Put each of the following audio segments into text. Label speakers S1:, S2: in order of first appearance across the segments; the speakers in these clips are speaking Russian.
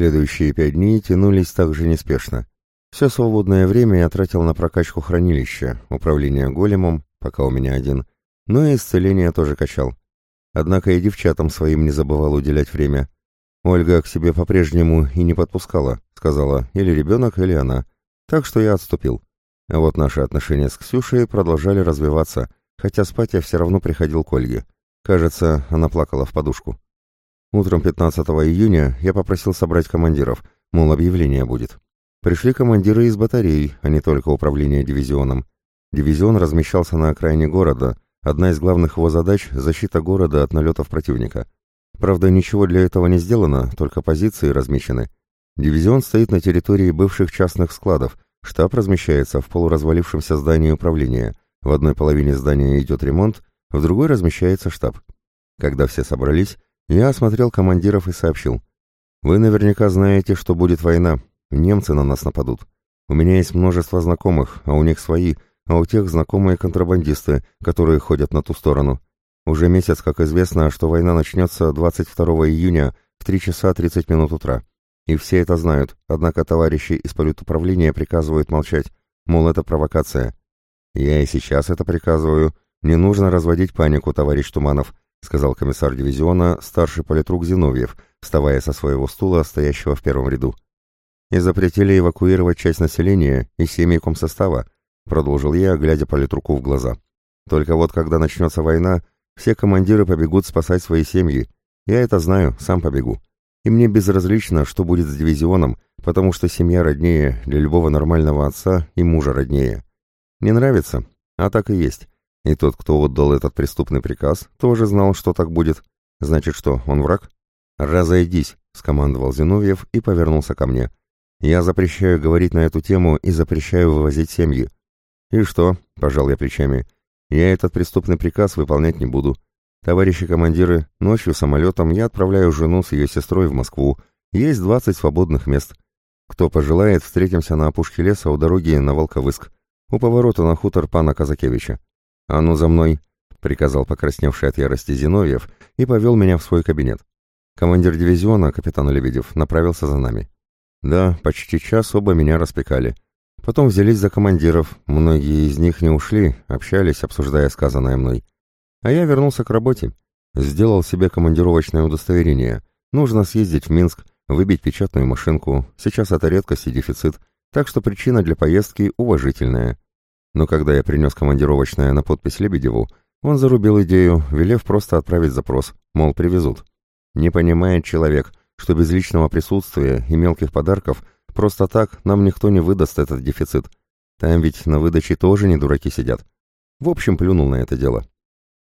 S1: Следующие пять дней тянулись также неспешно. Все свободное время я тратил на прокачку хранилища, управление големом, пока у меня один, но и исцеление тоже качал. Однако и девчатам своим не забывал уделять время. Ольга к себе по-прежнему и не подпускала, сказала, или ребенок, или она. Так что я отступил. А вот наши отношения с Ксюшей продолжали развиваться, хотя спать я все равно приходил к Ольге. Кажется, она плакала в подушку. Утром 15 июня я попросил собрать командиров, мол, объявление будет. Пришли командиры из батарей, а не только управление дивизионом. Дивизион размещался на окраине города, одна из главных его задач – защита города от налетов противника. Правда, ничего для этого не сделано, только позиции размечены. Дивизион стоит на территории бывших частных складов, штаб размещается в полуразвалившемся здании управления. В одной половине здания идет ремонт, в другой размещается штаб. Когда все собрались, я осмотрел командиров и сообщил. «Вы наверняка знаете, что будет война, Немцы на нас нападут. У меня есть множество знакомых, а у них свои, а у тех знакомые контрабандисты, которые ходят на ту сторону. Уже месяц, как известно, что война начнется 22 июня в 3 часа 30 минут утра. И все это знают, однако товарищи из политуправления приказывают молчать, мол, это провокация. Я и сейчас это приказываю. Не нужно разводить панику, товарищ Туманов, сказал комиссар дивизиона, старший политрук Зиновьев, вставая со своего стула, стоящего в первом ряду и запретили эвакуировать часть населения и семьи комсостава, продолжил я, глядя политруку в глаза. Только вот когда начнется война, все командиры побегут спасать свои семьи. Я это знаю, сам побегу. И мне безразлично, что будет с дивизионом, потому что семья роднее для любого нормального отца и мужа роднее. Не нравится? А так и есть. И тот, кто отдал этот преступный приказ, тоже знал, что так будет. Значит что, он враг? «Разойдись», — скомандовал Зиновьев и повернулся ко мне. Я запрещаю говорить на эту тему и запрещаю вывозить семьи. И что? Пожал я плечами. Я этот преступный приказ выполнять не буду. Товарищи командиры, ночью самолетом я отправляю жену с ее сестрой в Москву. Есть двадцать свободных мест. Кто пожелает, встретимся на опушке леса у дороги на Волковыск, у поворота на хутор пана Казакевича. «А ну за мной!» — приказал покрасневший от ярости Зиновьев и повел меня в свой кабинет. Командир дивизиона, капитан Лебедев, направился за нами. Да, почти час оба меня распекали. Потом взялись за командиров, многие из них не ушли, общались, обсуждая сказанное мной. А я вернулся к работе. Сделал себе командировочное удостоверение. Нужно съездить в Минск, выбить печатную машинку. Сейчас это редкость и дефицит, так что причина для поездки уважительная. Но когда я принес командировочное на подпись Лебедеву, он зарубил идею, велев просто отправить запрос, мол, привезут. Не понимает человек, что без личного присутствия и мелких подарков просто так нам никто не выдаст этот дефицит. Там ведь на выдаче тоже не дураки сидят. В общем, плюнул на это дело.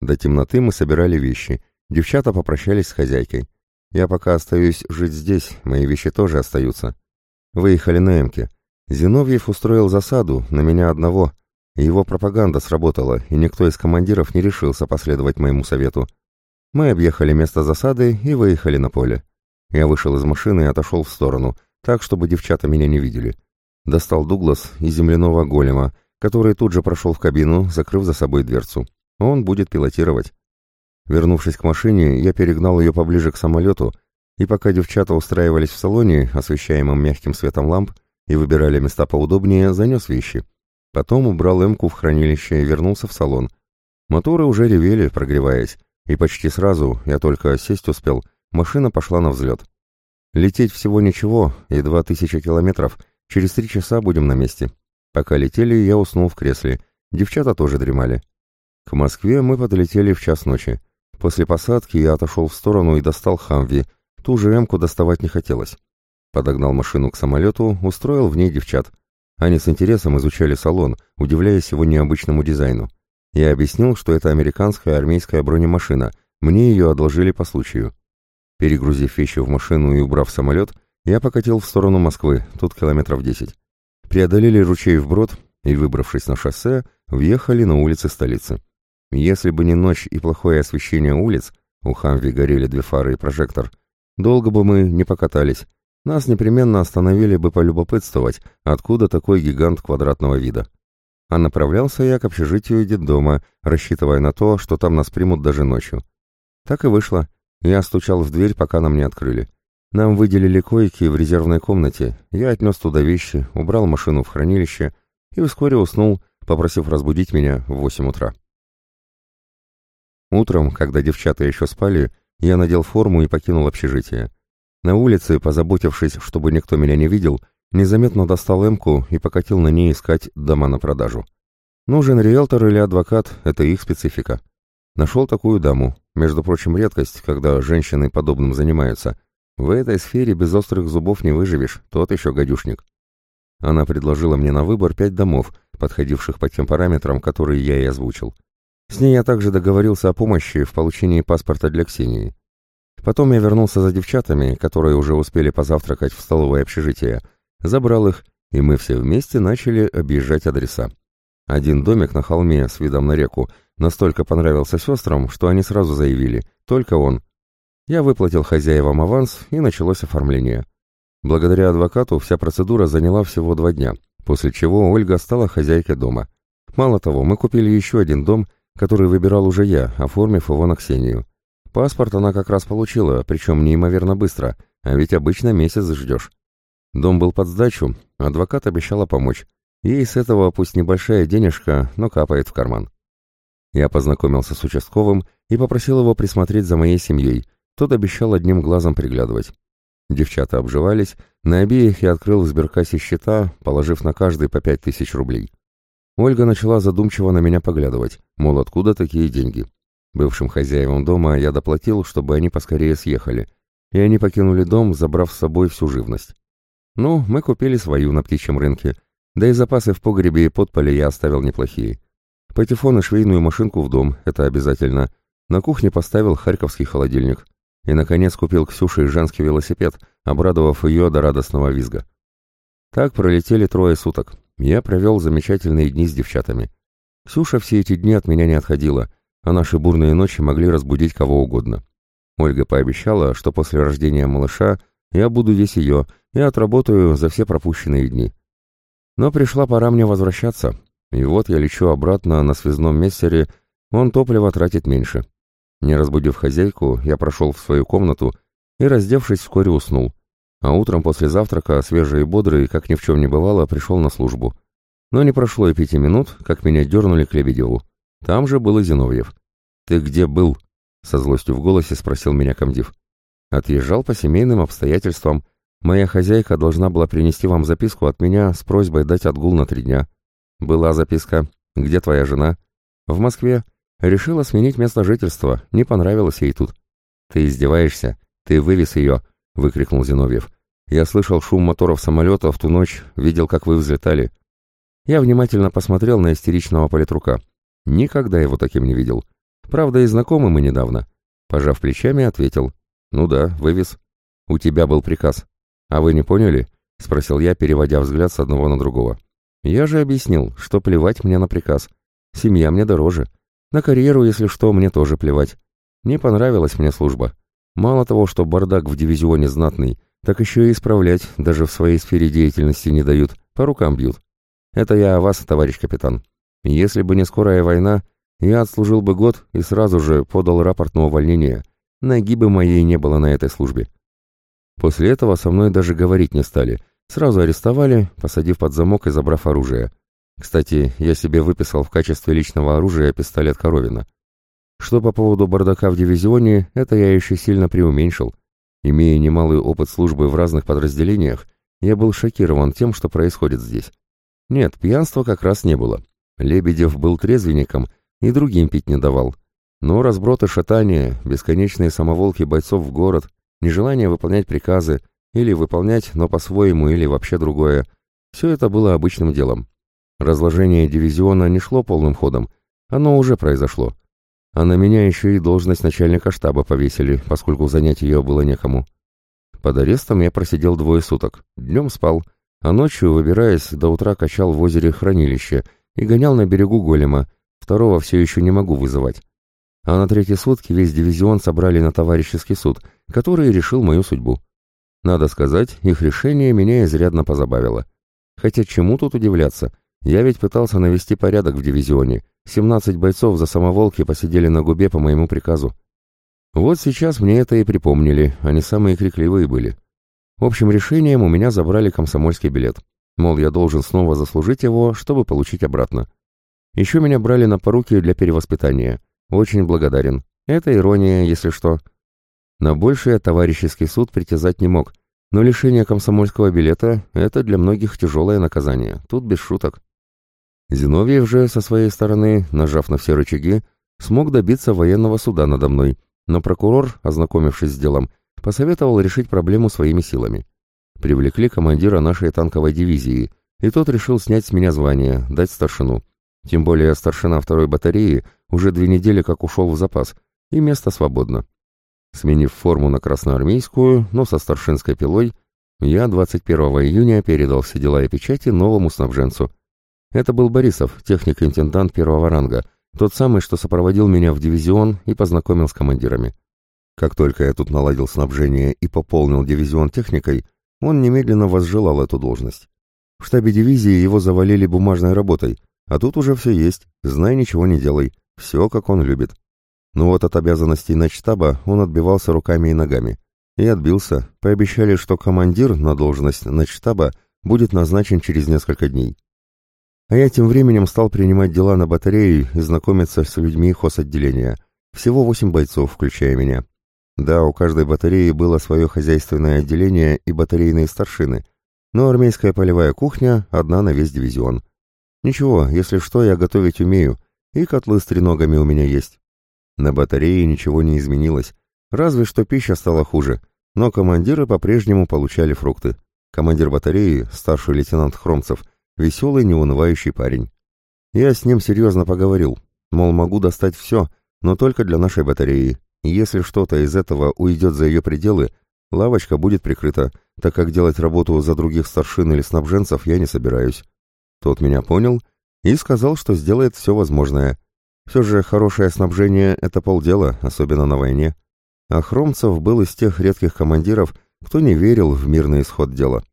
S1: До темноты мы собирали вещи. Девчата попрощались с хозяйкой. Я пока остаюсь жить здесь, мои вещи тоже остаются. Выехали на Эмке. Зиновьев устроил засаду на меня одного. Его пропаганда сработала, и никто из командиров не решился последовать моему совету. Мы объехали место засады и выехали на поле. Я вышел из машины и отошел в сторону, так, чтобы девчата меня не видели. Достал Дуглас и земляного голема, который тут же прошел в кабину, закрыв за собой дверцу. Он будет пилотировать. Вернувшись к машине, я перегнал ее поближе к самолету, и пока девчата устраивались в салоне, освещаемом мягким светом ламп, и выбирали места поудобнее, занес вещи. Потом убрал эмку в хранилище и вернулся в салон. Моторы уже ревели, прогреваясь, и почти сразу, я только сесть успел, машина пошла на взлет. Лететь всего ничего, едва тысяча километров, через три часа будем на месте. Пока летели, я уснул в кресле, девчата тоже дремали. К Москве мы подлетели в час ночи. После посадки я отошел в сторону и достал Хамви, ту же эмку доставать не хотелось. Подогнал машину к самолету, устроил в ней девчат. Они с интересом изучали салон, удивляясь его необычному дизайну. Я объяснил, что это американская армейская бронемашина, мне ее одолжили по случаю. Перегрузив вещи в машину и убрав самолет, я покатил в сторону Москвы, тут километров десять. Преодолели ручей вброд и, выбравшись на шоссе, въехали на улицы столицы. Если бы не ночь и плохое освещение улиц, у Хамви горели две фары и прожектор, долго бы мы не покатались. Нас непременно остановили бы полюбопытствовать, откуда такой гигант квадратного вида. А направлялся я к общежитию детдома, рассчитывая на то, что там нас примут даже ночью. Так и вышло. Я стучал в дверь, пока нам не открыли. Нам выделили койки в резервной комнате, я отнес туда вещи, убрал машину в хранилище и вскоре уснул, попросив разбудить меня в восемь утра. Утром, когда девчата еще спали, я надел форму и покинул общежитие. На улице, позаботившись, чтобы никто меня не видел, незаметно достал эмку и покатил на ней искать дома на продажу. Нужен риэлтор или адвокат – это их специфика. Нашел такую даму, между прочим, редкость, когда женщины подобным занимаются. В этой сфере без острых зубов не выживешь, тот еще гадюшник. Она предложила мне на выбор пять домов, подходивших по тем параметрам, которые я и озвучил. С ней я также договорился о помощи в получении паспорта для Ксении. Потом я вернулся за девчатами, которые уже успели позавтракать в столовое общежитие, забрал их, и мы все вместе начали объезжать адреса. Один домик на холме с видом на реку настолько понравился сестрам, что они сразу заявили «только он». Я выплатил хозяевам аванс, и началось оформление. Благодаря адвокату вся процедура заняла всего два дня, после чего Ольга стала хозяйкой дома. Мало того, мы купили еще один дом, который выбирал уже я, оформив его на Ксению. Паспорт она как раз получила, причем неимоверно быстро, а ведь обычно месяц ждешь. Дом был под сдачу, адвокат обещала помочь. Ей с этого пусть небольшая денежка, но капает в карман. Я познакомился с участковым и попросил его присмотреть за моей семьей. Тот обещал одним глазом приглядывать. Девчата обживались, на обеих я открыл в сберкассе счета, положив на каждый по пять тысяч рублей. Ольга начала задумчиво на меня поглядывать, мол, откуда такие деньги. Бывшим хозяевам дома я доплатил, чтобы они поскорее съехали, и они покинули дом, забрав с собой всю живность. Ну, мы купили свою на птичьем рынке — да и запасы в погребе и подполе я оставил неплохие. Патефон и швейную машинку в дом, это обязательно. На кухне поставил харьковский холодильник. И, наконец, купил Ксюше женский велосипед, обрадовав ее до радостного визга. Так пролетели трое суток. Я провел замечательные дни с девчатами. Ксюша все эти дни от меня не отходила, а наши бурные ночи могли разбудить кого угодно. Ольга пообещала, что после рождения малыша я буду весь ее и отработаю за все пропущенные дни. Но пришла пора мне возвращаться, и вот я лечу обратно на связном мессере, он топливо тратит меньше. Не разбудив хозяйку, я прошел в свою комнату и, раздевшись, вскоре уснул. А утром после завтрака, свежий и бодрый, как ни в чем не бывало, пришел на службу. Но не прошло и пяти минут, как меня дернули к Лебедеву. Там же был и Зиновьев. «Ты где был?» — со злостью в голосе спросил меня комдив. «Отъезжал по семейным обстоятельствам», Моя хозяйка должна была принести вам записку от меня с просьбой дать отгул на три дня. Была записка. Где твоя жена? В Москве. Решила сменить место жительства. Не понравилось ей тут. Ты издеваешься? Ты вывез ее, выкрикнул Зиновьев. Я слышал шум моторов самолета в ту ночь, видел, как вы взлетали. Я внимательно посмотрел на истеричного политрука. Никогда его таким не видел. Правда, и знакомы мы недавно. Пожав плечами, ответил. Ну да, вывез. У тебя был приказ. «А вы не поняли?» — спросил я, переводя взгляд с одного на другого. «Я же объяснил, что плевать мне на приказ. Семья мне дороже. На карьеру, если что, мне тоже плевать. Не понравилась мне служба. Мало того, что бардак в дивизионе знатный, так еще и исправлять даже в своей сфере деятельности не дают, по рукам бьют. Это я о вас, товарищ капитан. Если бы не скорая война, я отслужил бы год и сразу же подал рапорт на увольнение. Ноги бы моей не было на этой службе. После этого со мной даже говорить не стали. Сразу арестовали, посадив под замок и забрав оружие. Кстати, я себе выписал в качестве личного оружия пистолет Коровина. Что по поводу бардака в дивизионе, это я еще сильно преуменьшил. Имея немалый опыт службы в разных подразделениях, я был шокирован тем, что происходит здесь. Нет, пьянства как раз не было. Лебедев был трезвенником и другим пить не давал. Но разброты шатания, бесконечные самоволки бойцов в город, нежелание выполнять приказы, или выполнять, но по-своему, или вообще другое. Все это было обычным делом. Разложение дивизиона не шло полным ходом, оно уже произошло. А на меня еще и должность начальника штаба повесили, поскольку занять ее было некому. Под арестом я просидел двое суток, днем спал, а ночью, выбираясь, до утра качал в озере хранилище и гонял на берегу голема, второго все еще не могу вызывать а на третьи сутки весь дивизион собрали на товарищеский суд, который решил мою судьбу. Надо сказать, их решение меня изрядно позабавило. Хотя чему тут удивляться? Я ведь пытался навести порядок в дивизионе. 17 бойцов за самоволки посидели на губе по моему приказу. Вот сейчас мне это и припомнили, они самые крикливые были. Общим решением у меня забрали комсомольский билет. Мол, я должен снова заслужить его, чтобы получить обратно. Еще меня брали на поруки для перевоспитания. Очень благодарен. Это ирония, если что. На большее товарищеский суд притязать не мог, но лишение комсомольского билета – это для многих тяжелое наказание. Тут без шуток. Зиновьев же, со своей стороны, нажав на все рычаги, смог добиться военного суда надо мной, но прокурор, ознакомившись с делом, посоветовал решить проблему своими силами. Привлекли командира нашей танковой дивизии, и тот решил снять с меня звание, дать старшину. Тем более старшина второй батареи уже две недели как ушел в запас, и место свободно. Сменив форму на красноармейскую, но со старшинской пилой, я 21 июня передал все дела и печати новому снабженцу. Это был Борисов, техник-интендант первого ранга, тот самый, что сопроводил меня в дивизион и познакомил с командирами. Как только я тут наладил снабжение и пополнил дивизион техникой, он немедленно возжелал эту должность. В штабе дивизии его завалили бумажной работой, а тут уже все есть, знай ничего не делай, все как он любит. Но вот от обязанностей начштаба он отбивался руками и ногами. И отбился, пообещали, что командир на должность начштаба будет назначен через несколько дней. А я тем временем стал принимать дела на батарее и знакомиться с людьми хозотделения. Всего восемь бойцов, включая меня. Да, у каждой батареи было свое хозяйственное отделение и батарейные старшины, но армейская полевая кухня одна на весь дивизион. Ничего, если что, я готовить умею, и котлы с треногами у меня есть. На батарее ничего не изменилось, разве что пища стала хуже, но командиры по-прежнему получали фрукты. Командир батареи, старший лейтенант Хромцев, веселый, неунывающий парень. Я с ним серьезно поговорил, мол, могу достать все, но только для нашей батареи. Если что-то из этого уйдет за ее пределы, лавочка будет прикрыта, так как делать работу за других старшин или снабженцев я не собираюсь. Тот меня понял и сказал, что сделает все возможное. Все же хорошее снабжение — это полдела, особенно на войне. А Хромцев был из тех редких командиров, кто не верил в мирный исход дела.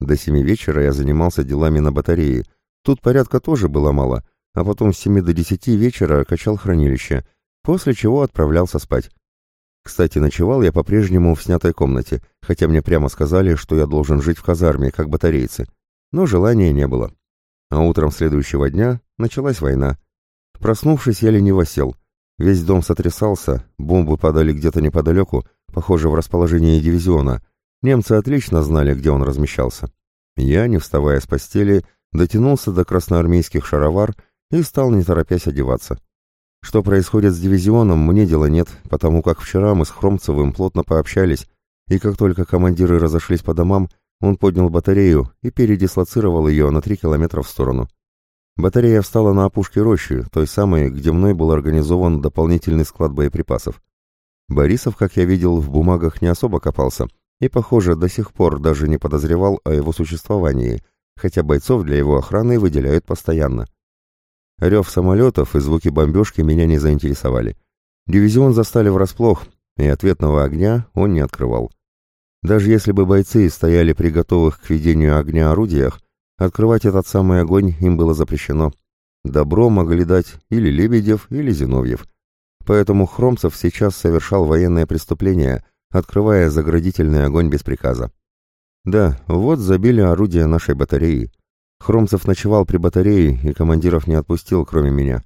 S1: До семи вечера я занимался делами на батарее. Тут порядка тоже было мало, а потом с семи до десяти вечера качал хранилище, после чего отправлялся спать. Кстати, ночевал я по-прежнему в снятой комнате, хотя мне прямо сказали, что я должен жить в казарме, как батарейцы. Но желания не было. А утром следующего дня началась война. Проснувшись, я лениво сел. Весь дом сотрясался, бомбы падали где-то неподалеку, похоже, в расположении дивизиона. Немцы отлично знали, где он размещался. Я, не вставая с постели, дотянулся до красноармейских шаровар и стал не торопясь одеваться. Что происходит с дивизионом, мне дела нет, потому как вчера мы с Хромцевым плотно пообщались, и как только командиры разошлись по домам, он поднял батарею и передислоцировал ее на три километра в сторону. Батарея встала на опушке рощи, той самой, где мной был организован дополнительный склад боеприпасов. Борисов, как я видел, в бумагах не особо копался и, похоже, до сих пор даже не подозревал о его существовании, хотя бойцов для его охраны выделяют постоянно. Рев самолетов и звуки бомбежки меня не заинтересовали. Дивизион застали врасплох, и ответного огня он не открывал. Даже если бы бойцы стояли при готовых к ведению огня орудиях, Открывать этот самый огонь им было запрещено. Добро могли дать или Лебедев, или Зиновьев. Поэтому Хромцев сейчас совершал военное преступление, открывая заградительный огонь без приказа. Да, вот забили орудия нашей батареи. Хромцев ночевал при батарее и командиров не отпустил, кроме меня.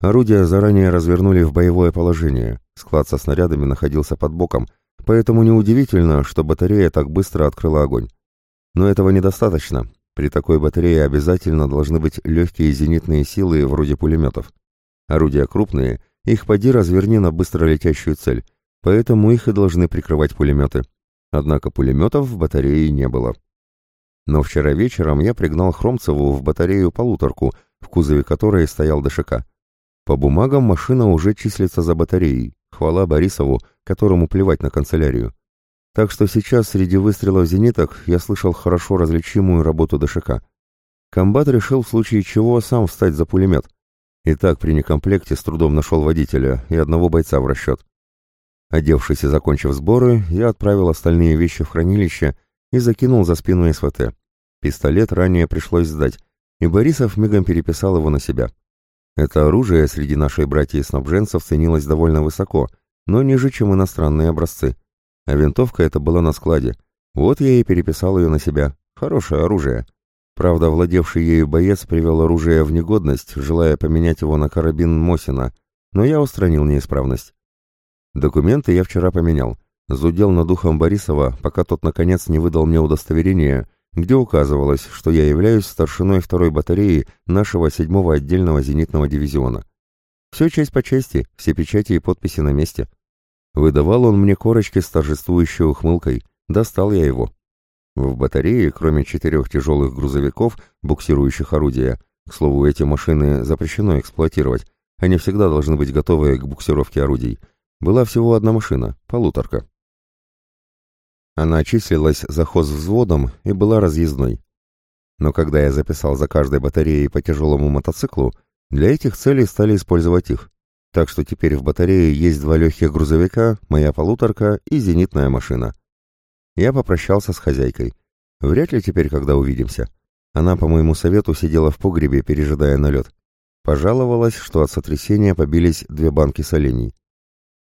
S1: Орудия заранее развернули в боевое положение. Склад со снарядами находился под боком, поэтому неудивительно, что батарея так быстро открыла огонь. Но этого недостаточно. При такой батарее обязательно должны быть легкие зенитные силы вроде пулеметов. Орудия крупные, их поди разверни на быстро летящую цель, поэтому их и должны прикрывать пулеметы. Однако пулеметов в батарее не было. Но вчера вечером я пригнал Хромцеву в батарею полуторку, в кузове которой стоял ДШК. По бумагам машина уже числится за батареей, хвала Борисову, которому плевать на канцелярию. Так что сейчас среди выстрелов зениток я слышал хорошо различимую работу ДШК. Комбат решил в случае чего сам встать за пулемет. И так при некомплекте с трудом нашел водителя и одного бойца в расчет. Одевшись и закончив сборы, я отправил остальные вещи в хранилище и закинул за спину СВТ. Пистолет ранее пришлось сдать, и Борисов мигом переписал его на себя. Это оружие среди нашей братьев-снабженцев ценилось довольно высоко, но ниже, чем иностранные образцы. А винтовка эта была на складе. Вот я и переписал ее на себя. Хорошее оружие. Правда, владевший ею боец привел оружие в негодность, желая поменять его на карабин Мосина, но я устранил неисправность. Документы я вчера поменял. Зудел над духом Борисова, пока тот наконец не выдал мне удостоверение, где указывалось, что я являюсь старшиной второй батареи нашего седьмого отдельного зенитного дивизиона. Все честь по чести, все печати и подписи на месте. Выдавал он мне корочки с торжествующей ухмылкой. Достал я его. В батарее, кроме четырех тяжелых грузовиков, буксирующих орудия, к слову, эти машины запрещено эксплуатировать, они всегда должны быть готовы к буксировке орудий, была всего одна машина, полуторка. Она числилась за взводом и была разъездной. Но когда я записал за каждой батареей по тяжелому мотоциклу, для этих целей стали использовать их. Так что теперь в батарее есть два легких грузовика, моя полуторка и зенитная машина. Я попрощался с хозяйкой. Вряд ли теперь, когда увидимся. Она, по моему совету, сидела в погребе, пережидая налет. Пожаловалась, что от сотрясения побились две банки солений.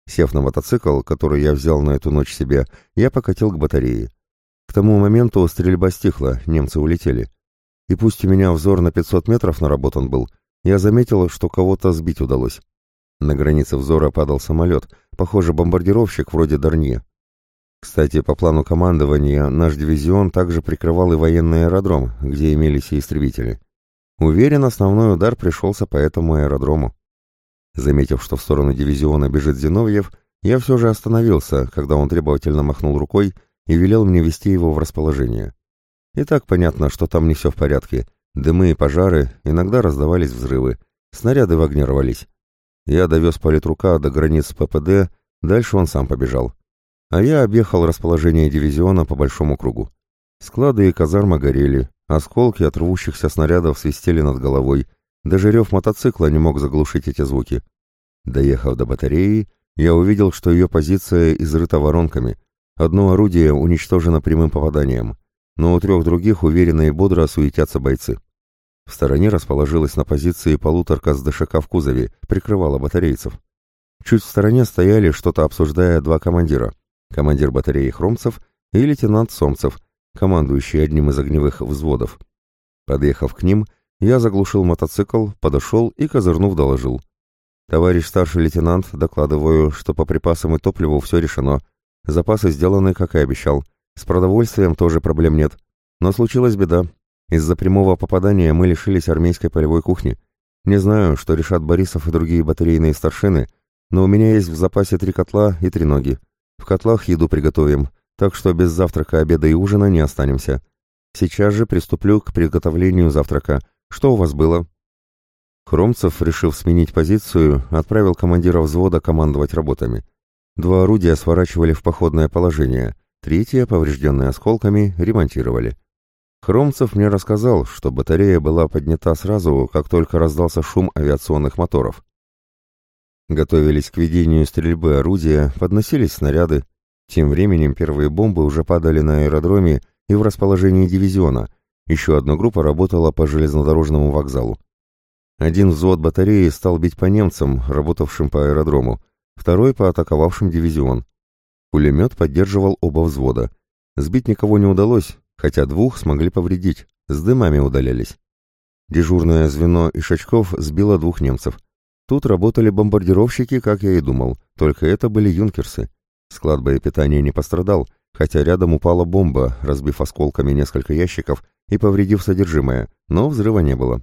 S1: Сев на мотоцикл, который я взял на эту ночь себе, я покатил к батарее. К тому моменту стрельба стихла, немцы улетели. И пусть у меня взор на 500 метров наработан был, я заметил, что кого-то сбить удалось. На границе взора падал самолет, похоже, бомбардировщик вроде Дарнье. Кстати, по плану командования наш дивизион также прикрывал и военный аэродром, где имелись и истребители. Уверен, основной удар пришелся по этому аэродрому. Заметив, что в сторону дивизиона бежит Зиновьев, я все же остановился, когда он требовательно махнул рукой и велел мне вести его в расположение. И так понятно, что там не все в порядке. Дымы и пожары, иногда раздавались взрывы, снаряды в огне рвались. Я довез политрука до границ ППД, дальше он сам побежал. А я объехал расположение дивизиона по большому кругу. Склады и казарма горели, осколки от рвущихся снарядов свистели над головой, даже рев мотоцикла не мог заглушить эти звуки. Доехав до батареи, я увидел, что ее позиция изрыта воронками. Одно орудие уничтожено прямым попаданием, но у трех других уверенно и бодро суетятся бойцы. В стороне расположилась на позиции полуторка с ДШК в кузове, прикрывала батарейцев. Чуть в стороне стояли, что-то обсуждая два командира. Командир батареи Хромцев и лейтенант Сомцев, командующий одним из огневых взводов. Подъехав к ним, я заглушил мотоцикл, подошел и, козырнув, доложил. «Товарищ старший лейтенант, докладываю, что по припасам и топливу все решено. Запасы сделаны, как и обещал. С продовольствием тоже проблем нет. Но случилась беда. Из-за прямого попадания мы лишились армейской полевой кухни. Не знаю, что решат Борисов и другие батарейные старшины, но у меня есть в запасе три котла и три ноги. В котлах еду приготовим, так что без завтрака, обеда и ужина не останемся. Сейчас же приступлю к приготовлению завтрака – что у вас было?» Хромцев, решив сменить позицию, отправил командира взвода командовать работами. Два орудия сворачивали в походное положение, третье, поврежденное осколками, ремонтировали. Хромцев мне рассказал, что батарея была поднята сразу, как только раздался шум авиационных моторов. Готовились к ведению стрельбы орудия, подносились снаряды. Тем временем первые бомбы уже падали на аэродроме и в расположении дивизиона, еще одна группа работала по железнодорожному вокзалу. Один взвод батареи стал бить по немцам, работавшим по аэродрому, второй по атаковавшим дивизион. Пулемет поддерживал оба взвода. Сбить никого не удалось, хотя двух смогли повредить, с дымами удалялись. Дежурное звено Ишачков сбило двух немцев. Тут работали бомбардировщики, как я и думал, только это были юнкерсы. Склад боепитания не пострадал, хотя рядом упала бомба, разбив осколками несколько ящиков и повредив содержимое, но взрыва не было.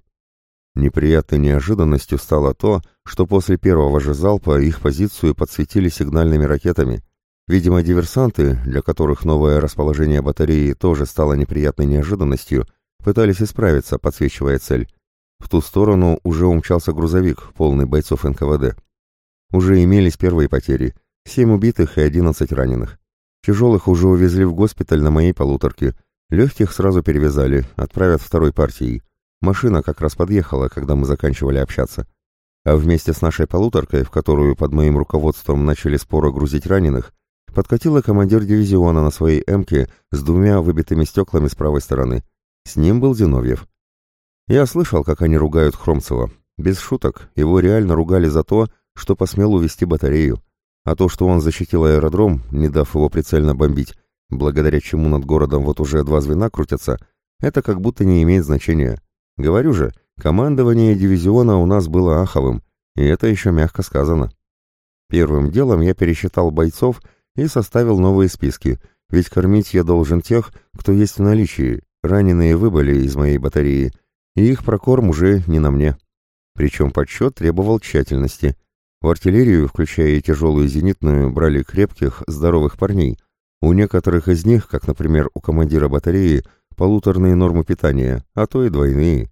S1: Неприятной неожиданностью стало то, что после первого же залпа их позицию подсветили сигнальными ракетами. Видимо, диверсанты, для которых новое расположение батареи тоже стало неприятной неожиданностью, пытались исправиться, подсвечивая цель. В ту сторону уже умчался грузовик, полный бойцов НКВД. Уже имелись первые потери. Семь убитых и одиннадцать раненых. Тяжелых уже увезли в госпиталь на моей полуторке – Легких сразу перевязали, отправят второй партией. Машина как раз подъехала, когда мы заканчивали общаться. А вместе с нашей полуторкой, в которую под моим руководством начали споро грузить раненых, подкатила командир дивизиона на своей «Эмке» с двумя выбитыми стеклами с правой стороны. С ним был Зиновьев. Я слышал, как они ругают Хромцева. Без шуток, его реально ругали за то, что посмел увести батарею. А то, что он защитил аэродром, не дав его прицельно бомбить, благодаря чему над городом вот уже два звена крутятся, это как будто не имеет значения. Говорю же, командование дивизиона у нас было аховым, и это еще мягко сказано. Первым делом я пересчитал бойцов и составил новые списки, ведь кормить я должен тех, кто есть в наличии, раненые выбыли из моей батареи, и их прокорм уже не на мне. Причем подсчет требовал тщательности. В артиллерию, включая и тяжелую зенитную, брали крепких, здоровых парней. У некоторых из них, как, например, у командира батареи, полуторные нормы питания, а то и двойные.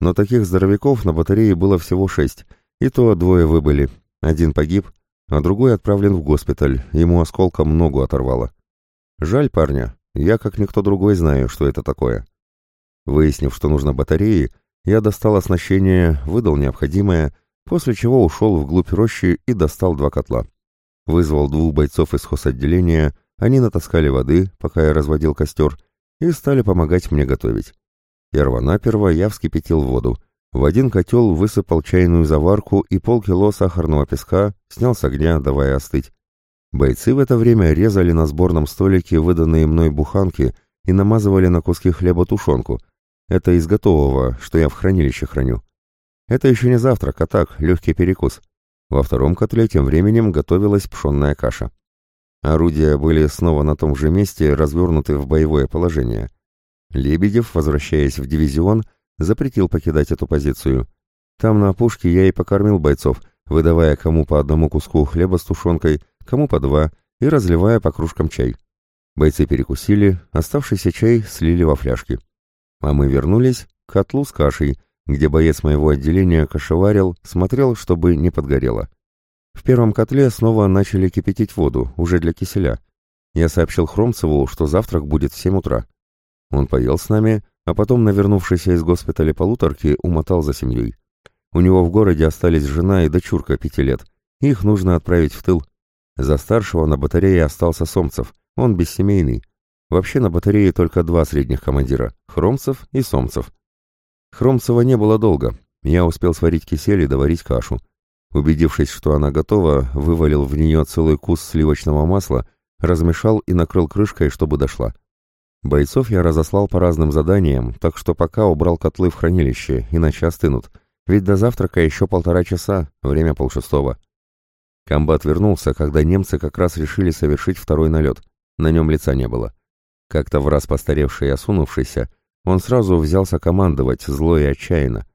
S1: Но таких здоровяков на батарее было всего шесть, и то двое выбыли. Один погиб, а другой отправлен в госпиталь, ему осколком ногу оторвало. Жаль парня, я как никто другой знаю, что это такое. Выяснив, что нужно батареи, я достал оснащение, выдал необходимое, после чего ушел вглубь рощи и достал два котла. Вызвал двух бойцов из хозотделения, они натаскали воды, пока я разводил костер, и стали помогать мне готовить. Первонаперво я вскипятил воду. В один котел высыпал чайную заварку и полкило сахарного песка, снял с огня, давая остыть. Бойцы в это время резали на сборном столике выданные мной буханки и намазывали на куски хлеба тушенку. Это из готового, что я в хранилище храню. Это еще не завтрак, а так, легкий перекус. Во втором котле тем временем готовилась пшенная каша. Орудия были снова на том же месте, развернуты в боевое положение. Лебедев, возвращаясь в дивизион, запретил покидать эту позицию. Там на опушке я и покормил бойцов, выдавая кому по одному куску хлеба с тушенкой, кому по два, и разливая по кружкам чай. Бойцы перекусили, оставшийся чай слили во фляжки. А мы вернулись к котлу с кашей, где боец моего отделения кашеварил, смотрел, чтобы не подгорело. В первом котле снова начали кипятить воду, уже для киселя. Я сообщил Хромцеву, что завтрак будет в семь утра. Он поел с нами, а потом, навернувшийся из госпиталя полуторки, умотал за семьей. У него в городе остались жена и дочурка пяти лет. Их нужно отправить в тыл. За старшего на батарее остался Сомцев, он бессемейный. Вообще на батарее только два средних командира — Хромцев и Сомцев. Хромцева не было долго. Я успел сварить кисель и доварить кашу. Убедившись, что она готова, вывалил в нее целый кус сливочного масла, размешал и накрыл крышкой, чтобы дошла. Бойцов я разослал по разным заданиям, так что пока убрал котлы в хранилище, иначе остынут. Ведь до завтрака еще полтора часа, время полшестого. Комбат вернулся, когда немцы как раз решили совершить второй налет. На нем лица не было. Как-то в раз постаревший и осунувшийся, он сразу взялся командовать, зло и отчаянно.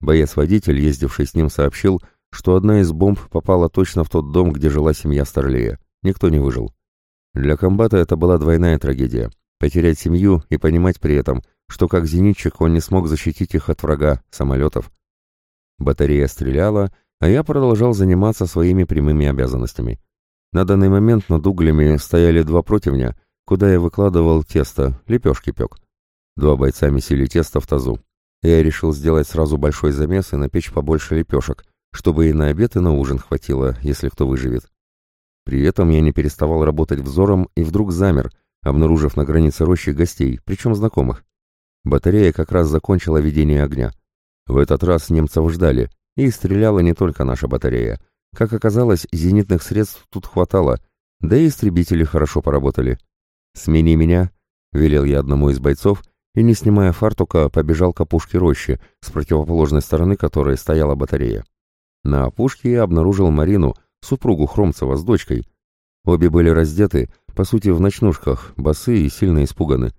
S1: Боец-водитель, ездивший с ним, сообщил, что одна из бомб попала точно в тот дом, где жила семья Старлея. Никто не выжил. Для комбата это была двойная трагедия. Потерять семью и понимать при этом, что как зенитчик он не смог защитить их от врага, самолетов. Батарея стреляла, а я продолжал заниматься своими прямыми обязанностями. На данный момент над углями стояли два противня, куда я выкладывал тесто, лепешки пек. Два бойца месили тесто в тазу. Я решил сделать сразу большой замес и напечь побольше лепешек, чтобы и на обед, и на ужин хватило, если кто выживет. При этом я не переставал работать взором и вдруг замер, обнаружив на границе рощи гостей, причем знакомых. Батарея как раз закончила ведение огня. В этот раз немцев ждали, и стреляла не только наша батарея. Как оказалось, зенитных средств тут хватало, да и истребители хорошо поработали. «Смени меня», — велел я одному из бойцов, и, не снимая фартука, побежал к опушке рощи, с противоположной стороны которой стояла батарея. На опушке я обнаружил Марину, супругу Хромцева с дочкой. Обе были раздеты, по сути, в ночнушках, босые и сильно испуганы.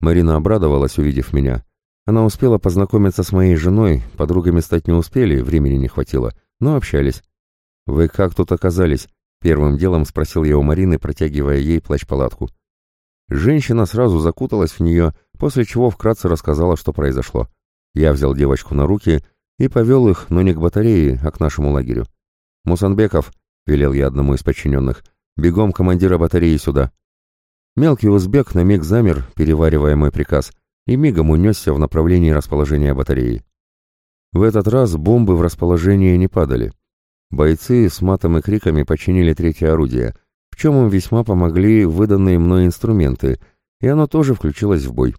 S1: Марина обрадовалась, увидев меня. Она успела познакомиться с моей женой, подругами стать не успели, времени не хватило, но общались. «Вы как тут оказались?» — первым делом спросил я у Марины, протягивая ей плащ-палатку. Женщина сразу закуталась в нее, после чего вкратце рассказала, что произошло. Я взял девочку на руки и повел их, но не к батарее, а к нашему лагерю. «Мусанбеков», — велел я одному из подчиненных, — «бегом командира батареи сюда». Мелкий узбек на миг замер, переваривая мой приказ, и мигом унесся в направлении расположения батареи. В этот раз бомбы в расположении не падали. Бойцы с матом и криками починили третье орудие, в чем им весьма помогли выданные мной инструменты, и оно тоже включилось в бой.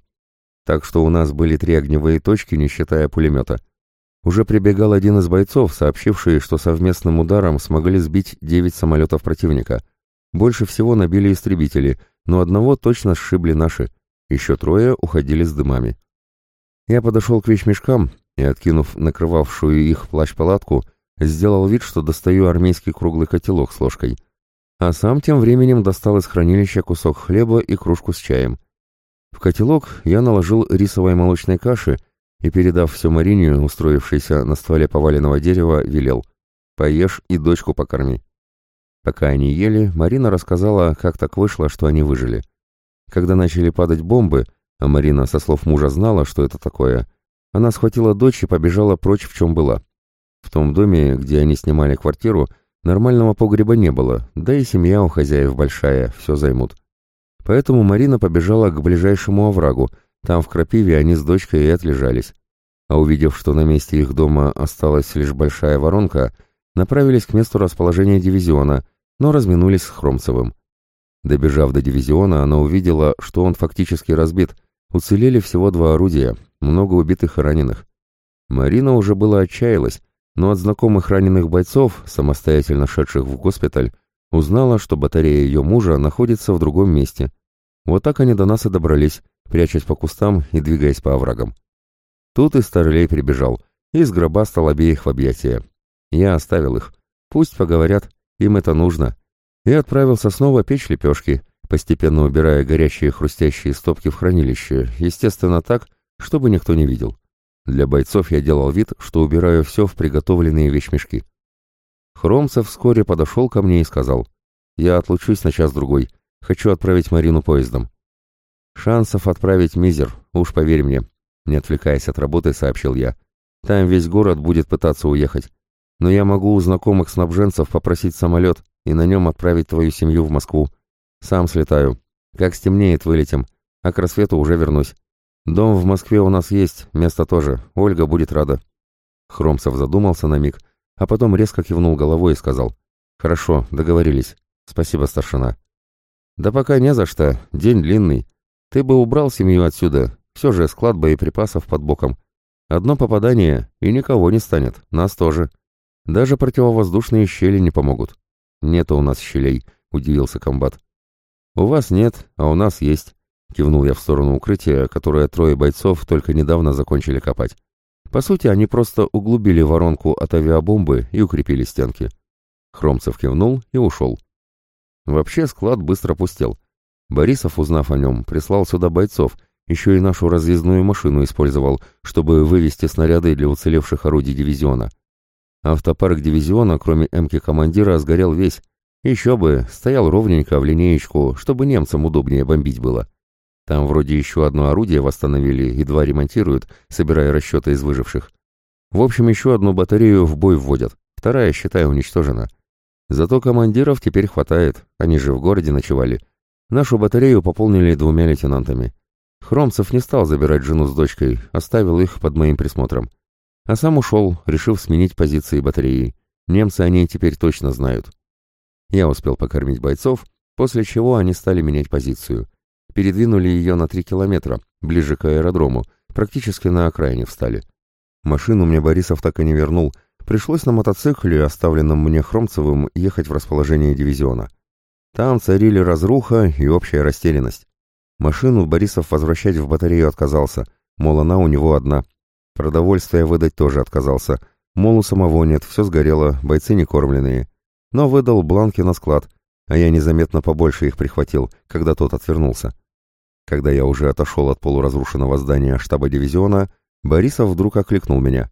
S1: Так что у нас были три огневые точки, не считая пулемета. Уже прибегал один из бойцов, сообщивший, что совместным ударом смогли сбить девять самолетов противника. Больше всего набили истребители, но одного точно сшибли наши. Еще трое уходили с дымами. Я подошел к вещмешкам и, откинув накрывавшую их плащ-палатку, сделал вид, что достаю армейский круглый котелок с ложкой. А сам тем временем достал из хранилища кусок хлеба и кружку с чаем. В котелок я наложил рисовой молочной каши и, передав все Марине, устроившейся на стволе поваленного дерева, велел «Поешь и дочку покорми». Пока они ели, Марина рассказала, как так вышло, что они выжили. Когда начали падать бомбы, а Марина со слов мужа знала, что это такое, она схватила дочь и побежала прочь, в чем была. В том доме, где они снимали квартиру, нормального погреба не было, да и семья у хозяев большая, все займут. Поэтому Марина побежала к ближайшему оврагу, там в крапиве они с дочкой и отлежались. А увидев, что на месте их дома осталась лишь большая воронка, направились к месту расположения дивизиона, но разминулись с Хромцевым. Добежав до дивизиона, она увидела, что он фактически разбит. Уцелели всего два орудия, много убитых и раненых. Марина уже было отчаялась, но от знакомых раненых бойцов, самостоятельно шедших в госпиталь, узнала, что батарея ее мужа находится в другом месте. Вот так они до нас и добрались, прячась по кустам и двигаясь по оврагам. Тут и Старлей прибежал, и сгробастал обеих в объятия. Я оставил их. Пусть поговорят, им это нужно. И отправился снова печь лепешки, постепенно убирая горящие хрустящие стопки в хранилище, естественно так, чтобы никто не видел. Для бойцов я делал вид, что убираю все в приготовленные вещмешки. Хромцев вскоре подошел ко мне и сказал, «Я отлучусь на час-другой. Хочу отправить Марину поездом. «Шансов отправить мизер, уж поверь мне», — не отвлекаясь от работы, сообщил я. «Там весь город будет пытаться уехать. Но я могу у знакомых снабженцев попросить самолет и на нем отправить твою семью в Москву. Сам слетаю. Как стемнеет, вылетим, а к рассвету уже вернусь. Дом в Москве у нас есть, место тоже. Ольга будет рада». Хромцев задумался на миг, а потом резко кивнул головой и сказал. «Хорошо, договорились. Спасибо, старшина». «Да пока не за что. День длинный. Ты бы убрал семью отсюда, все же склад боеприпасов под боком. Одно попадание, и никого не станет, нас тоже. Даже противовоздушные щели не помогут. Нету у нас щелей, удивился комбат. У вас нет, а у нас есть, кивнул я в сторону укрытия, которое трое бойцов только недавно закончили копать. По сути, они просто углубили воронку от авиабомбы и укрепили стенки. Хромцев кивнул и ушел. Вообще склад быстро пустел. Борисов, узнав о нем, прислал сюда бойцов, еще и нашу разъездную машину использовал, чтобы вывести снаряды для уцелевших орудий дивизиона. Автопарк дивизиона, кроме эмки командира, сгорел весь. Еще бы, стоял ровненько в линеечку, чтобы немцам удобнее бомбить было. Там вроде еще одно орудие восстановили и два ремонтируют, собирая расчеты из выживших. В общем, еще одну батарею в бой вводят, вторая, считай, уничтожена. Зато командиров теперь хватает, они же в городе ночевали. Нашу батарею пополнили двумя лейтенантами. Хромцев не стал забирать жену с дочкой, оставил их под моим присмотром. А сам ушел, решив сменить позиции батареи. Немцы о ней теперь точно знают. Я успел покормить бойцов, после чего они стали менять позицию. Передвинули ее на три километра, ближе к аэродрому, практически на окраине встали. Машину мне Борисов так и не вернул, пришлось на мотоцикле, оставленном мне Хромцевым, ехать в расположение дивизиона. Там царили разруха и общая растерянность. Машину Борисов возвращать в батарею отказался, мол, она у него одна. Продовольствие выдать тоже отказался, мол, у самого нет, все сгорело, бойцы не кормленные. Но выдал бланки на склад, а я незаметно побольше их прихватил, когда тот отвернулся. Когда я уже отошел от полуразрушенного здания штаба дивизиона, Борисов вдруг окликнул меня.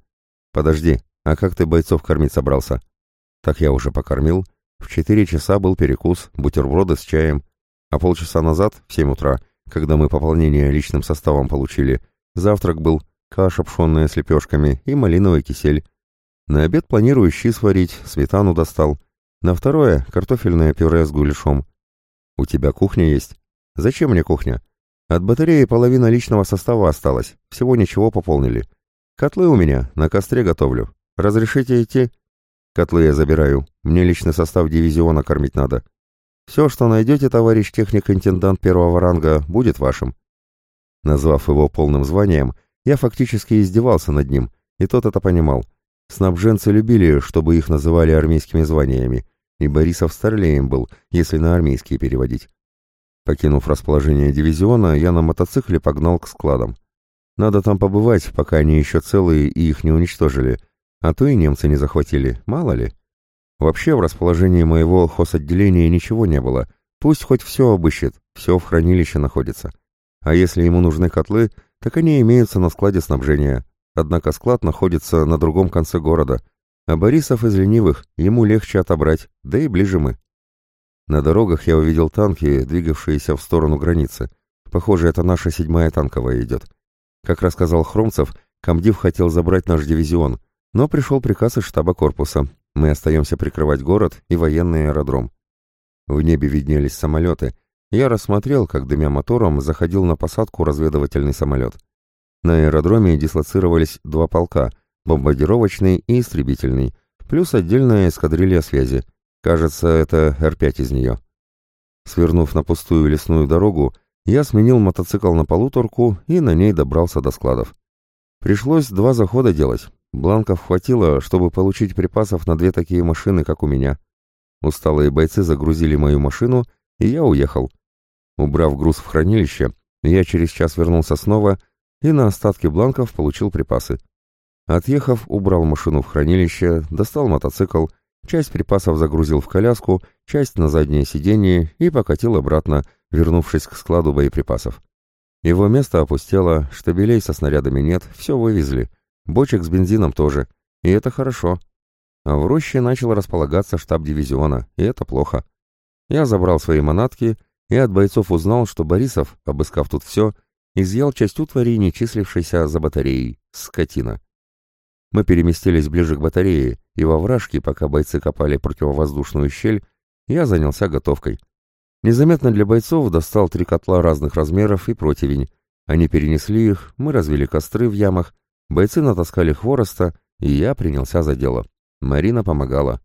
S1: «Подожди, а как ты бойцов кормить собрался?» «Так я уже покормил, в четыре часа был перекус, бутерброды с чаем, а полчаса назад, в семь утра, когда мы пополнение личным составом получили, завтрак был, каша пшенная с лепешками и малиновый кисель. На обед планирую щи сварить, сметану достал. На второе — картофельное пюре с гуляшом. У тебя кухня есть? Зачем мне кухня? От батареи половина личного состава осталась, всего ничего пополнили. Котлы у меня, на костре готовлю. Разрешите идти? Котлы я забираю. Мне личный состав дивизиона кормить надо. Все, что найдете, товарищ техник-интендант первого ранга, будет вашим». Назвав его полным званием, я фактически издевался над ним и тот это понимал. Снабженцы любили, чтобы их называли армейскими званиями, и Борисов старлеем был, если на армейские переводить. Покинув расположение дивизиона, я на мотоцикле погнал к складам. Надо там побывать, пока они еще целые и их не уничтожили, а то и немцы не захватили, мало ли. Вообще в расположении моего хозотделения ничего не было, пусть хоть все обыщет, все в хранилище находится. А если ему нужны котлы, так они имеются на складе снабжения. Однако склад находится на другом конце города, а Борисов из ленивых, ему легче отобрать, да и ближе мы. На дорогах я увидел танки, двигавшиеся в сторону границы. Похоже, это наша седьмая танковая идет. Как рассказал Хромцев, комдив хотел забрать наш дивизион, но пришел приказ из штаба корпуса. Мы остаемся прикрывать город и военный аэродром. В небе виднелись самолеты. Я рассмотрел, как дымя мотором заходил на посадку разведывательный самолет. На аэродроме дислоцировались два полка, бомбардировочный и истребительный, плюс отдельная эскадрилья связи. Кажется, это Р-5 из нее. Свернув на пустую лесную дорогу, я сменил мотоцикл на полуторку и на ней добрался до складов. Пришлось два захода делать. Бланков хватило, чтобы получить припасов на две такие машины, как у меня. Усталые бойцы загрузили мою машину, и я уехал. Убрав груз в хранилище, я через час вернулся снова и на остатки бланков получил припасы. Отъехав, убрал машину в хранилище, достал мотоцикл, часть припасов загрузил в коляску, часть на заднее сиденье и покатил обратно, вернувшись к складу боеприпасов. Его место опустело, штабелей со снарядами нет, все вывезли. Бочек с бензином тоже. И это хорошо. А в роще начал располагаться штаб дивизиона, и это плохо. Я забрал свои манатки и от бойцов узнал, что Борисов, обыскав тут все, изъял часть утвари, не числившейся за батареей. Скотина. Мы переместились ближе к батарее, и во вражке, пока бойцы копали противовоздушную щель, я занялся готовкой. Незаметно для бойцов достал три котла разных размеров и противень. Они перенесли их, мы развели костры в ямах, бойцы натаскали хвороста, и я принялся за дело. Марина помогала.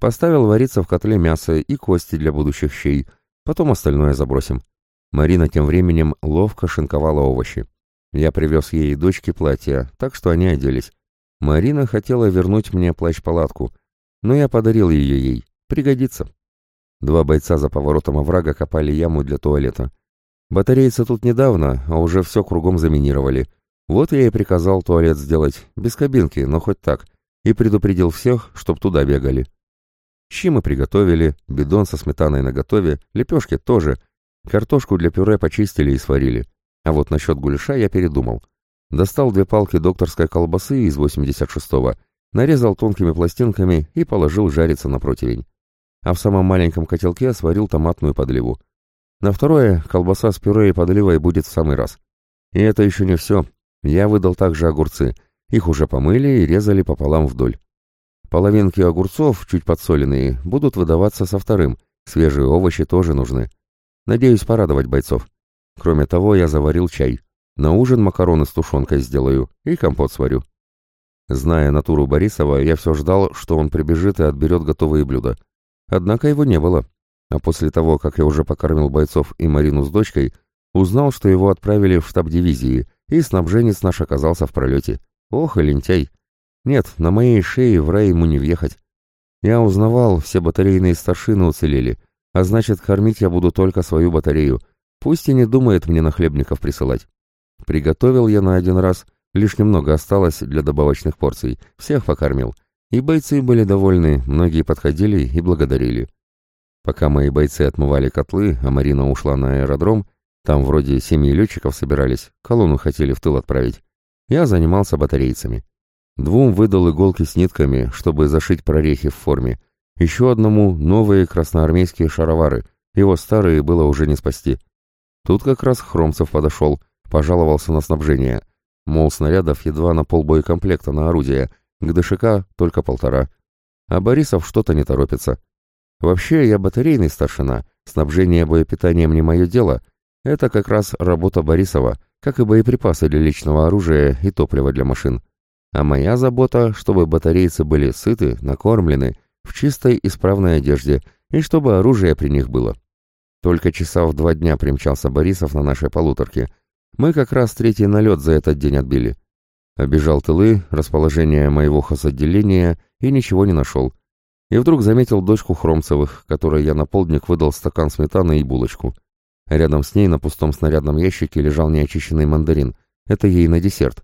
S1: Поставил вариться в котле мясо и кости для будущих щей, потом остальное забросим. Марина тем временем ловко шинковала овощи. Я привез ей и дочке платья, так что они оделись. Марина хотела вернуть мне плащ-палатку, но я подарил ее ей. Пригодится. Два бойца за поворотом оврага копали яму для туалета. Батарейцы тут недавно, а уже все кругом заминировали. Вот я и приказал туалет сделать, без кабинки, но хоть так, и предупредил всех, чтоб туда бегали. Щи мы приготовили, бидон со сметаной наготове, лепешки тоже. Картошку для пюре почистили и сварили. А вот насчет гуляша я передумал. Достал две палки докторской колбасы из 86-го, нарезал тонкими пластинками и положил жариться на противень а в самом маленьком котелке сварил томатную подливу. На второе колбаса с пюре и подливой будет в самый раз. И это еще не все. Я выдал также огурцы. Их уже помыли и резали пополам вдоль. Половинки огурцов, чуть подсоленные, будут выдаваться со вторым. Свежие овощи тоже нужны. Надеюсь порадовать бойцов. Кроме того, я заварил чай. На ужин макароны с тушенкой сделаю и компот сварю. Зная натуру Борисова, я все ждал, что он прибежит и отберет готовые блюда. Однако его не было. А после того, как я уже покормил бойцов и Марину с дочкой, узнал, что его отправили в штаб дивизии, и снабженец наш оказался в пролете. Ох и лентяй! Нет, на моей шее в рай ему не въехать. Я узнавал, все батарейные старшины уцелели, а значит, кормить я буду только свою батарею. Пусть и не думает мне нахлебников присылать. Приготовил я на один раз, лишь немного осталось для добавочных порций, всех покормил. И бойцы были довольны, многие подходили и благодарили. Пока мои бойцы отмывали котлы, а Марина ушла на аэродром, там вроде семьи летчиков собирались, колонну хотели в тыл отправить, я занимался батарейцами. Двум выдал иголки с нитками, чтобы зашить прорехи в форме. Еще одному новые красноармейские шаровары, его старые было уже не спасти. Тут как раз Хромцев подошел, пожаловался на снабжение. Мол, снарядов едва на полбоекомплекта на орудие — к ДШК только полтора. А Борисов что-то не торопится. Вообще, я батарейный старшина, снабжение боепитанием не мое дело. Это как раз работа Борисова, как и боеприпасы для личного оружия и топлива для машин. А моя забота, чтобы батарейцы были сыты, накормлены, в чистой исправной одежде, и чтобы оружие при них было. Только часа в два дня примчался Борисов на нашей полуторке. Мы как раз третий налет за этот день отбили. Обежал тылы, расположение моего хозотделения и ничего не нашел. И вдруг заметил дочку Хромцевых, которой я на полдник выдал стакан сметаны и булочку. Рядом с ней на пустом снарядном ящике лежал неочищенный мандарин. Это ей на десерт.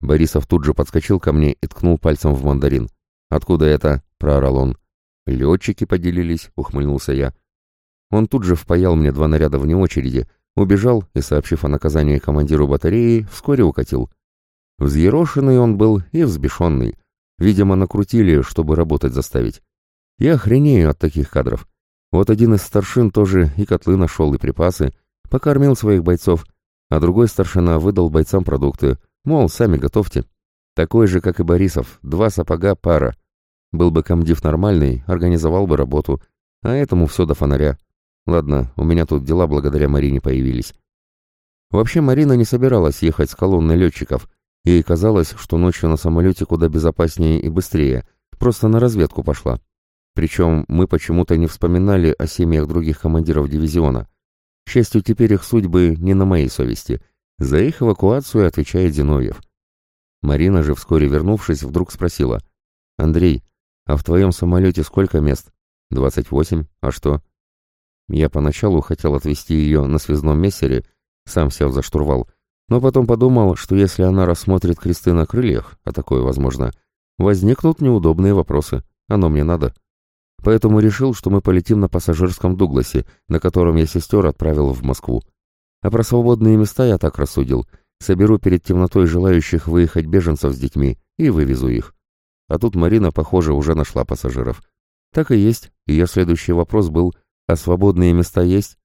S1: Борисов тут же подскочил ко мне и ткнул пальцем в мандарин. «Откуда это?» — проорал он. «Летчики поделились», — ухмыльнулся я. Он тут же впаял мне два наряда вне очереди, убежал и, сообщив о наказании командиру батареи, вскоре укатил. Взъерошенный он был и взбешенный. Видимо, накрутили, чтобы работать заставить. Я охренею от таких кадров. Вот один из старшин тоже и котлы нашел, и припасы, покормил своих бойцов, а другой старшина выдал бойцам продукты, мол, сами готовьте. Такой же, как и Борисов, два сапога пара. Был бы комдив нормальный, организовал бы работу, а этому все до фонаря. Ладно, у меня тут дела благодаря Марине появились. Вообще Марина не собиралась ехать с колонной летчиков. Ей казалось, что ночью на самолете куда безопаснее и быстрее, просто на разведку пошла. Причем мы почему-то не вспоминали о семьях других командиров дивизиона. К счастью, теперь их судьбы не на моей совести. За их эвакуацию отвечает Зиновьев. Марина же, вскоре вернувшись, вдруг спросила. «Андрей, а в твоем самолете сколько мест?» «Двадцать восемь. А что?» Я поначалу хотел отвезти ее на связном мессере, сам сел за штурвал, но потом подумал, что если она рассмотрит кресты на крыльях, а такое возможно, возникнут неудобные вопросы. Оно мне надо. Поэтому решил, что мы полетим на пассажирском Дугласе, на котором я сестер отправил в Москву. А про свободные места я так рассудил. Соберу перед темнотой желающих выехать беженцев с детьми и вывезу их. А тут Марина, похоже, уже нашла пассажиров. Так и есть, ее следующий вопрос был — а свободные места есть?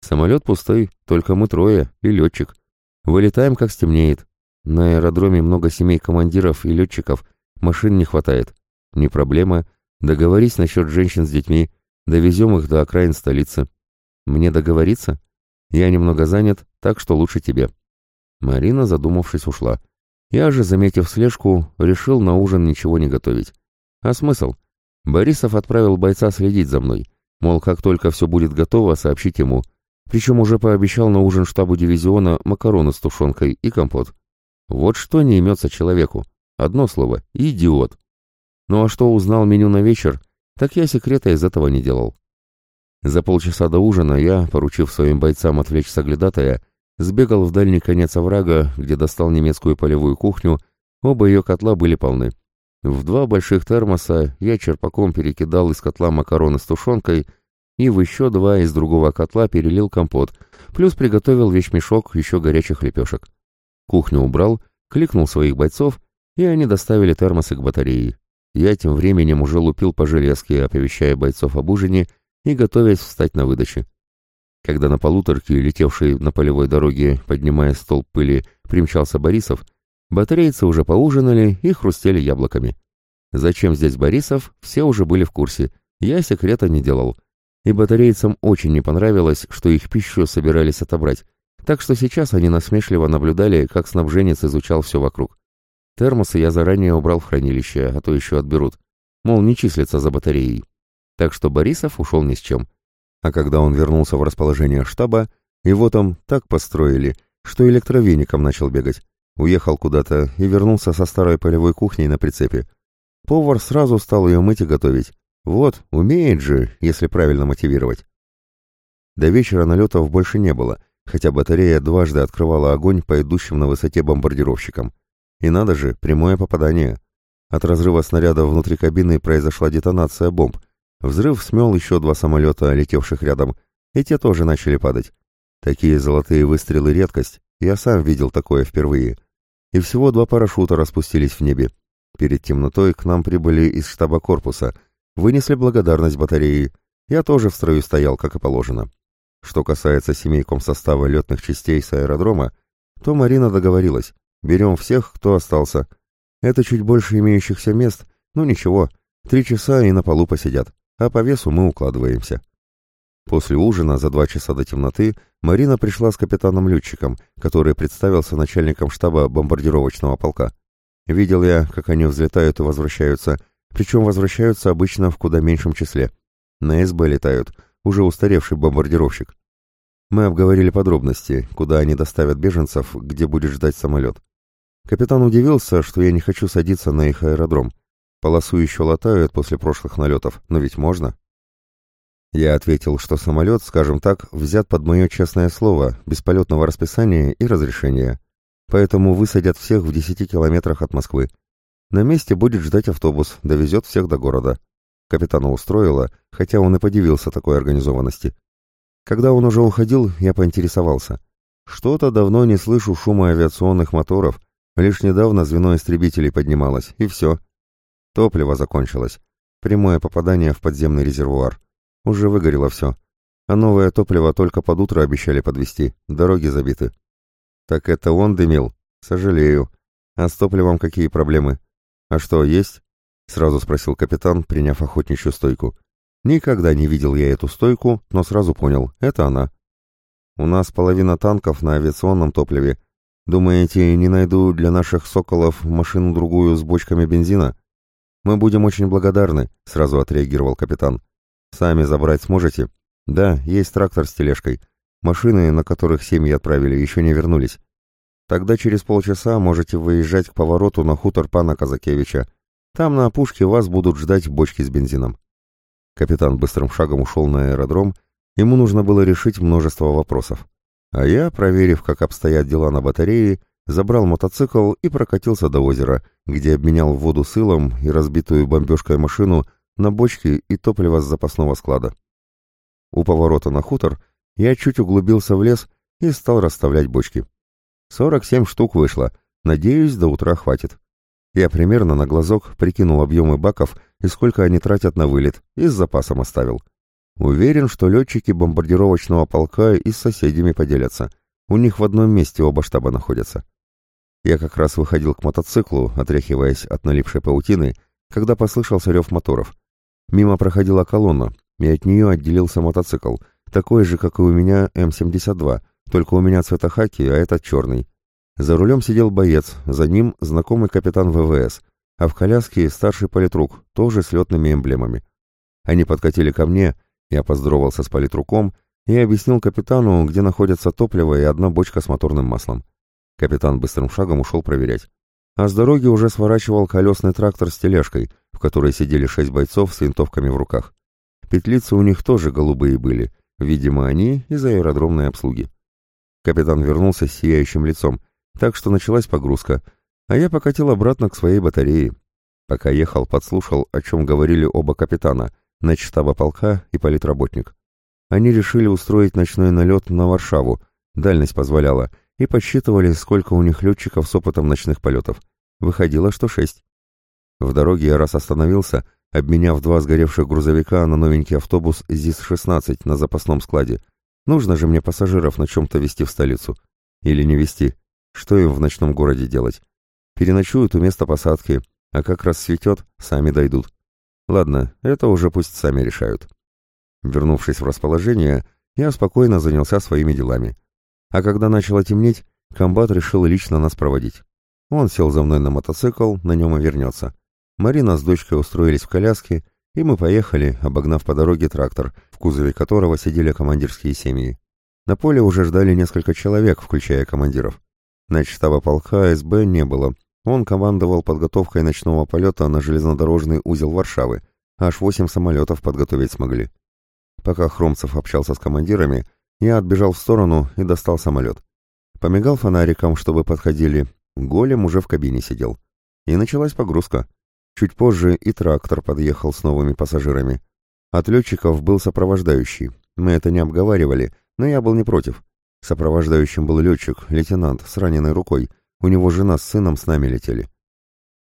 S1: Самолет пустой, только мы трое и летчик. Вылетаем, как стемнеет. На аэродроме много семей командиров и летчиков, машин не хватает. Не проблема. Договорись насчет женщин с детьми. Довезем их до окраин столицы. Мне договориться? Я немного занят, так что лучше тебе. Марина, задумавшись, ушла. Я же, заметив слежку, решил на ужин ничего не готовить. А смысл? Борисов отправил бойца следить за мной. Мол, как только все будет готово, сообщить ему. Причем уже пообещал на ужин штабу дивизиона макароны с тушенкой и компот. Вот что не имется человеку. Одно слово — идиот. Ну а что узнал меню на вечер, так я секрета из этого не делал. За полчаса до ужина я, поручив своим бойцам отвлечь соглядатая, сбегал в дальний конец оврага, где достал немецкую полевую кухню, оба ее котла были полны. В два больших термоса я черпаком перекидал из котла макароны с тушенкой и в еще два из другого котла перелил компот, плюс приготовил вещмешок еще горячих лепешек. Кухню убрал, кликнул своих бойцов, и они доставили термосы к батарее. Я тем временем уже лупил по железке, оповещая бойцов об ужине и готовясь встать на выдаче. Когда на полуторке, летевшей на полевой дороге, поднимая столб пыли, примчался Борисов, Батарейцы уже поужинали и хрустели яблоками. Зачем здесь Борисов, все уже были в курсе. Я секрета не делал. И батарейцам очень не понравилось, что их пищу собирались отобрать. Так что сейчас они насмешливо наблюдали, как снабженец изучал все вокруг. Термосы я заранее убрал в хранилище, а то еще отберут. Мол, не числится за батареей. Так что Борисов ушел ни с чем. А когда он вернулся в расположение штаба, его там так построили, что электровеником начал бегать. Уехал куда-то и вернулся со старой полевой кухней на прицепе. Повар сразу стал ее мыть и готовить. Вот, умеет же, если правильно мотивировать. До вечера налетов больше не было, хотя батарея дважды открывала огонь по идущим на высоте бомбардировщикам. И надо же, прямое попадание. От разрыва снаряда внутри кабины произошла детонация бомб. Взрыв смел еще два самолета, летевших рядом, и те тоже начали падать. Такие золотые выстрелы — редкость, я сам видел такое впервые и всего два парашюта распустились в небе. Перед темнотой к нам прибыли из штаба корпуса, вынесли благодарность батареи. Я тоже в строю стоял, как и положено. Что касается семей комсостава летных частей с аэродрома, то Марина договорилась. Берем всех, кто остался. Это чуть больше имеющихся мест, но ничего, три часа и на полу посидят, а по весу мы укладываемся. После ужина за два часа до темноты Марина пришла с капитаном-летчиком, который представился начальником штаба бомбардировочного полка. Видел я, как они взлетают и возвращаются, причем возвращаются обычно в куда меньшем числе. На СБ летают, уже устаревший бомбардировщик. Мы обговорили подробности, куда они доставят беженцев, где будет ждать самолет. Капитан удивился, что я не хочу садиться на их аэродром. Полосу еще латают после прошлых налетов, но ведь можно. Я ответил, что самолет, скажем так, взят под мое честное слово, без полетного расписания и разрешения. Поэтому высадят всех в десяти километрах от Москвы. На месте будет ждать автобус, довезет всех до города. Капитана устроило, хотя он и подивился такой организованности. Когда он уже уходил, я поинтересовался. Что-то давно не слышу шума авиационных моторов, лишь недавно звено истребителей поднималось, и все. Топливо закончилось. Прямое попадание в подземный резервуар. Уже выгорело все. А новое топливо только под утро обещали подвести. Дороги забиты. Так это он дымил? Сожалею. А с топливом какие проблемы? А что, есть? Сразу спросил капитан, приняв охотничью стойку. Никогда не видел я эту стойку, но сразу понял, это она. У нас половина танков на авиационном топливе. Думаете, не найду для наших «Соколов» машину-другую с бочками бензина? Мы будем очень благодарны, сразу отреагировал капитан. Сами забрать сможете? Да, есть трактор с тележкой. Машины, на которых семьи отправили, еще не вернулись. Тогда через полчаса можете выезжать к повороту на хутор пана Казакевича. Там на опушке вас будут ждать бочки с бензином. Капитан быстрым шагом ушел на аэродром, ему нужно было решить множество вопросов. А я, проверив, как обстоят дела на батарее, забрал мотоцикл и прокатился до озера, где обменял воду с илом и разбитую бомбежкой машину на бочки и топливо с запасного склада. У поворота на хутор я чуть углубился в лес и стал расставлять бочки. 47 штук вышло, надеюсь, до утра хватит. Я примерно на глазок прикинул объемы баков и сколько они тратят на вылет, и с запасом оставил. Уверен, что летчики бомбардировочного полка и с соседями поделятся. У них в одном месте оба штаба находятся. Я как раз выходил к мотоциклу, отряхиваясь от налипшей паутины, когда послышался рев моторов. Мимо проходила колонна, и от нее отделился мотоцикл, такой же, как и у меня М-72, только у меня цвета хаки, а этот черный. За рулем сидел боец, за ним знакомый капитан ВВС, а в коляске старший политрук, тоже с летными эмблемами. Они подкатили ко мне, я поздоровался с политруком и объяснил капитану, где находится топливо и одна бочка с моторным маслом. Капитан быстрым шагом ушел проверять. А с дороги уже сворачивал колесный трактор с тележкой, в которой сидели шесть бойцов с винтовками в руках. Петлицы у них тоже голубые были, видимо, они из аэродромной обслуги. Капитан вернулся с сияющим лицом, так что началась погрузка, а я покатил обратно к своей батарее. Пока ехал, подслушал, о чем говорили оба капитана, начштаба полка и политработник. Они решили устроить ночной налет на Варшаву, дальность позволяла, и подсчитывали, сколько у них летчиков с опытом ночных полетов. Выходило, что шесть. В дороге я раз остановился, обменяв два сгоревших грузовика на новенький автобус ЗИС-16 на запасном складе. Нужно же мне пассажиров на чем-то везти в столицу. Или не везти. Что им в ночном городе делать? Переночуют у места посадки, а как рассветет, сами дойдут. Ладно, это уже пусть сами решают. Вернувшись в расположение, я спокойно занялся своими делами. А когда начало темнеть, комбат решил лично нас проводить. Он сел за мной на мотоцикл, на нем и вернется. Марина с дочкой устроились в коляске, и мы поехали, обогнав по дороге трактор, в кузове которого сидели командирские семьи. На поле уже ждали несколько человек, включая командиров. Начштаба полка СБ не было. Он командовал подготовкой ночного полета на железнодорожный узел Варшавы. Аж восемь самолетов подготовить смогли. Пока Хромцев общался с командирами, я отбежал в сторону и достал самолет. Помигал фонариком, чтобы подходили. Голем уже в кабине сидел. И началась погрузка. Чуть позже и трактор подъехал с новыми пассажирами. От летчиков был сопровождающий. Мы это не обговаривали, но я был не против. Сопровождающим был летчик, лейтенант, с раненой рукой. У него жена с сыном с нами летели.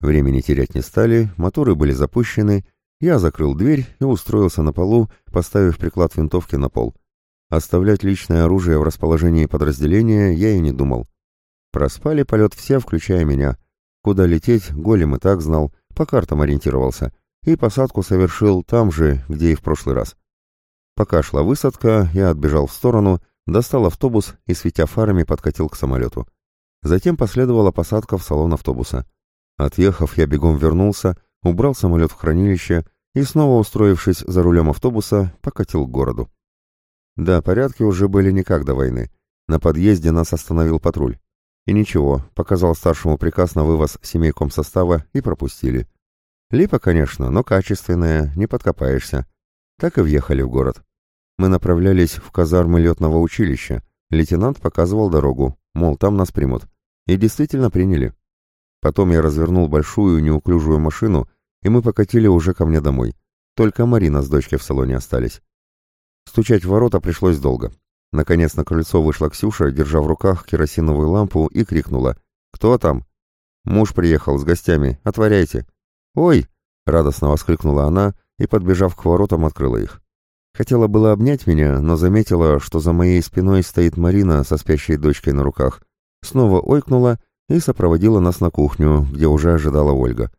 S1: Времени терять не стали, моторы были запущены. Я закрыл дверь и устроился на полу, поставив приклад винтовки на пол. Оставлять личное оружие в расположении подразделения я и не думал. Проспали полет все, включая меня. Куда лететь, голем и так знал, по картам ориентировался, и посадку совершил там же, где и в прошлый раз. Пока шла высадка, я отбежал в сторону достал автобус и, светя фарами, подкатил к самолету. Затем последовала посадка в салон автобуса. Отъехав, я бегом вернулся, убрал самолет в хранилище и, снова устроившись за рулем автобуса, покатил к городу. Да, порядки уже были не как до войны. На подъезде нас остановил патруль. И ничего, показал старшему приказ на вывоз семейком состава и пропустили. Липа, конечно, но качественная, не подкопаешься. Так и въехали в город. Мы направлялись в казармы летного училища. Лейтенант показывал дорогу, мол, там нас примут. И действительно приняли. Потом я развернул большую неуклюжую машину, и мы покатили уже ко мне домой. Только Марина с дочкой в салоне остались. Стучать в ворота пришлось долго. Наконец на крыльцо вышла Ксюша, держа в руках керосиновую лампу, и крикнула. «Кто там?» «Муж приехал с гостями. Отворяйте». «Ой!» — радостно воскликнула она и, подбежав к воротам, открыла их. Хотела было обнять меня, но заметила, что за моей спиной стоит Марина со спящей дочкой на руках. Снова ойкнула и сопроводила нас на кухню, где уже ожидала Ольга.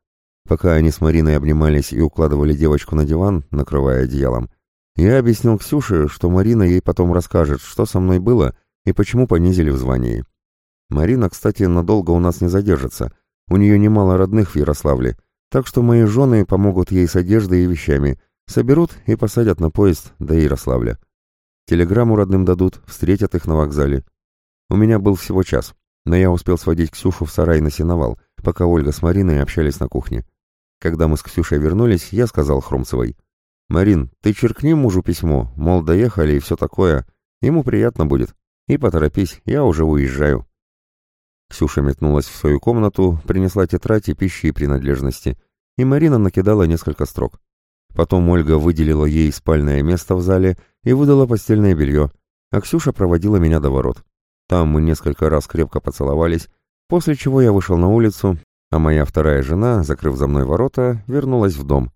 S1: Пока они с Мариной обнимались и укладывали девочку на диван, накрывая одеялом, я объяснил Ксюше, что Марина ей потом расскажет, что со мной было и почему понизили в звании. Марина, кстати, надолго у нас не задержится. У нее немало родных в Ярославле, так что мои жены помогут ей с одеждой и вещами, соберут и посадят на поезд до Ярославля. Телеграмму родным дадут, встретят их на вокзале. У меня был всего час, но я успел сводить Ксюшу в сарай на сеновал, пока Ольга с Мариной общались на кухне. Когда мы с Ксюшей вернулись, я сказал Хромцевой — «Марин, ты черкни мужу письмо, мол, доехали и все такое. Ему приятно будет. И поторопись, я уже уезжаю». Ксюша метнулась в свою комнату, принесла тетрадь и пищи и принадлежности, и Марина накидала несколько строк. Потом Ольга выделила ей спальное место в зале и выдала постельное белье, а Ксюша проводила меня до ворот. Там мы несколько раз крепко поцеловались, после чего я вышел на улицу, а моя вторая жена, закрыв за мной ворота, вернулась в дом.